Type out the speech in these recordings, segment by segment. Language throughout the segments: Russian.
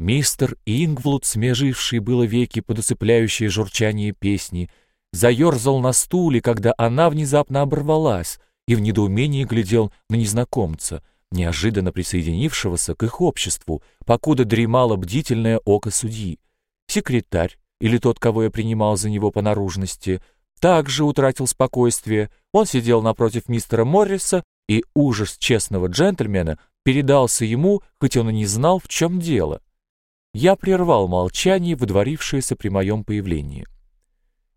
Мистер Ингвуд, смеживший было веки под усыпляющее журчание песни, заерзал на стуле, когда она внезапно оборвалась, и в недоумении глядел на незнакомца, неожиданно присоединившегося к их обществу, покуда дремало бдительное око судьи. Секретарь, или тот, кого я принимал за него по наружности, также утратил спокойствие. Он сидел напротив мистера Морриса, и ужас честного джентльмена передался ему, хоть он и не знал, в чем дело. Я прервал молчание, выдворившееся при моем появлении.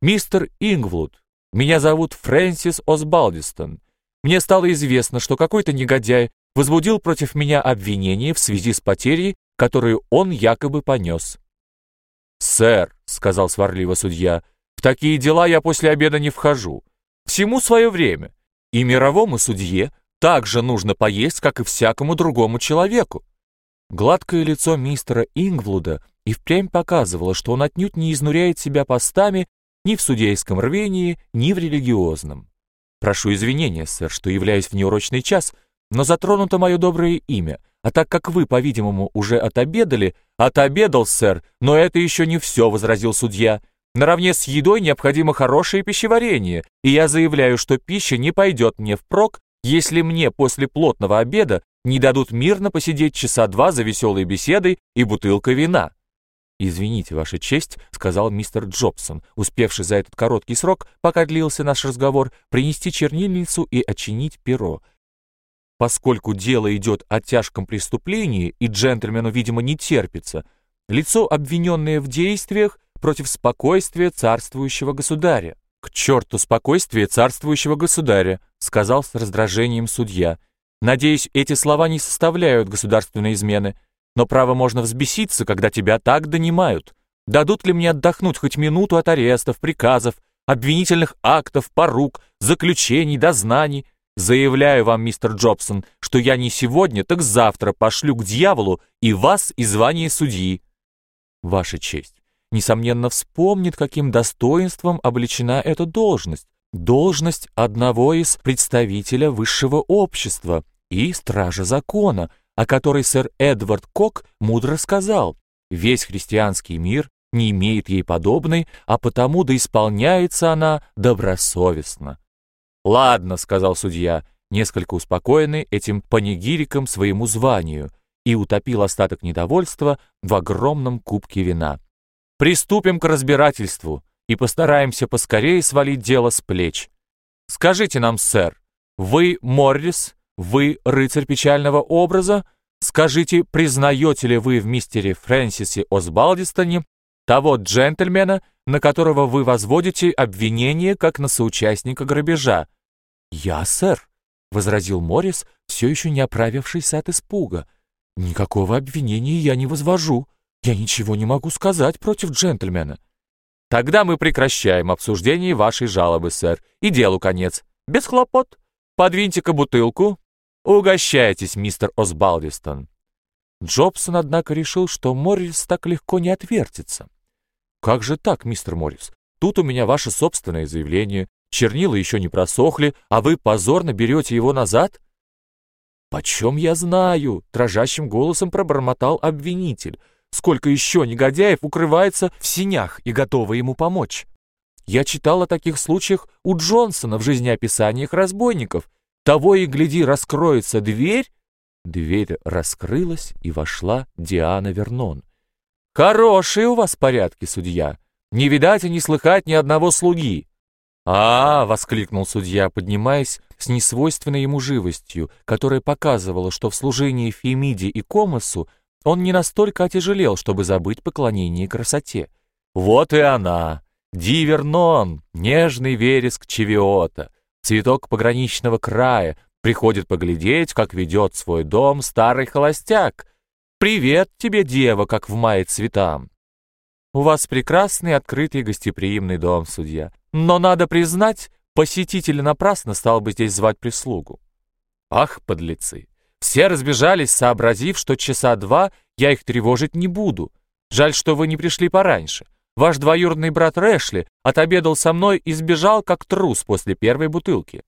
«Мистер Ингвуд, меня зовут Фрэнсис Осбалдистон. Мне стало известно, что какой-то негодяй возбудил против меня обвинение в связи с потерей, которую он якобы понес. «Сэр», — сказал сварливо судья, — «в такие дела я после обеда не вхожу. Всему свое время, и мировому судье также нужно поесть, как и всякому другому человеку». Гладкое лицо мистера Ингвлуда и впрямь показывало, что он отнюдь не изнуряет себя постами ни в судейском рвении, ни в религиозном. «Прошу извинения, сэр, что являюсь в неурочный час, но затронуто мое доброе имя, а так как вы, по-видимому, уже отобедали, отобедал, сэр, но это еще не все, возразил судья. Наравне с едой необходимо хорошее пищеварение, и я заявляю, что пища не пойдет мне впрок, если мне после плотного обеда не дадут мирно посидеть часа два за веселой беседой и бутылкой вина. «Извините, Ваша честь», — сказал мистер Джобсон, успевший за этот короткий срок, пока длился наш разговор, принести чернильницу и очинить перо. Поскольку дело идет о тяжком преступлении, и джентльмену, видимо, не терпится, лицо, обвиненное в действиях против спокойствия царствующего государя. «К черту спокойствие царствующего государя», сказал с раздражением судья. «Надеюсь, эти слова не составляют государственной измены, но право можно взбеситься, когда тебя так донимают. Дадут ли мне отдохнуть хоть минуту от арестов, приказов, обвинительных актов, порук, заключений, дознаний, Заявляю вам, мистер Джобсон, что я не сегодня, так завтра пошлю к дьяволу и вас, и звание судьи. Ваша честь, несомненно, вспомнит, каким достоинством облечена эта должность. Должность одного из представителя высшего общества и стража закона, о которой сэр Эдвард Кок мудро сказал, весь христианский мир не имеет ей подобной, а потому да исполняется она добросовестно. «Ладно», — сказал судья, несколько успокоенный этим панигириком своему званию, и утопил остаток недовольства в огромном кубке вина. «Приступим к разбирательству и постараемся поскорее свалить дело с плеч. Скажите нам, сэр, вы Моррис, вы рыцарь печального образа? Скажите, признаете ли вы в мистере Фрэнсисе Осбалдистоне того джентльмена, на которого вы возводите обвинение как на соучастника грабежа. «Я, сэр», — возразил Моррис, все еще не оправившийся от испуга. «Никакого обвинения я не возвожу. Я ничего не могу сказать против джентльмена». «Тогда мы прекращаем обсуждение вашей жалобы, сэр, и делу конец. Без хлопот. Подвиньте-ка бутылку. Угощайтесь, мистер Осбалдистон». Джобсон, однако, решил, что Моррис так легко не отвертится. «Как же так, мистер Моррис? Тут у меня ваше собственное заявление. Чернила еще не просохли, а вы позорно берете его назад?» «Почем я знаю?» — дрожащим голосом пробормотал обвинитель. «Сколько еще негодяев укрывается в синях и готовы ему помочь?» Я читал о таких случаях у Джонсона в жизнеописаниях разбойников. Того и гляди, раскроется дверь. Дверь раскрылась, и вошла Диана Вернон. «Хорошие у вас порядки, судья. Не видать и не слыхать ни одного слуги». «А, воскликнул судья, поднимаясь с несвойственной ему живостью, которая показывала, что в служении Фемиде и Комосу он не настолько отяжелел, чтобы забыть поклонение красоте. «Вот и она! Дивернон, нежный вереск Чевиота, цветок пограничного края, приходит поглядеть, как ведет свой дом старый холостяк, «Привет тебе, дева, как в мае цветам!» «У вас прекрасный, открытый, гостеприимный дом, судья. Но, надо признать, посетитель напрасно стал бы здесь звать прислугу». «Ах, подлецы! Все разбежались, сообразив, что часа два я их тревожить не буду. Жаль, что вы не пришли пораньше. Ваш двоюродный брат Рэшли отобедал со мной и сбежал, как трус после первой бутылки».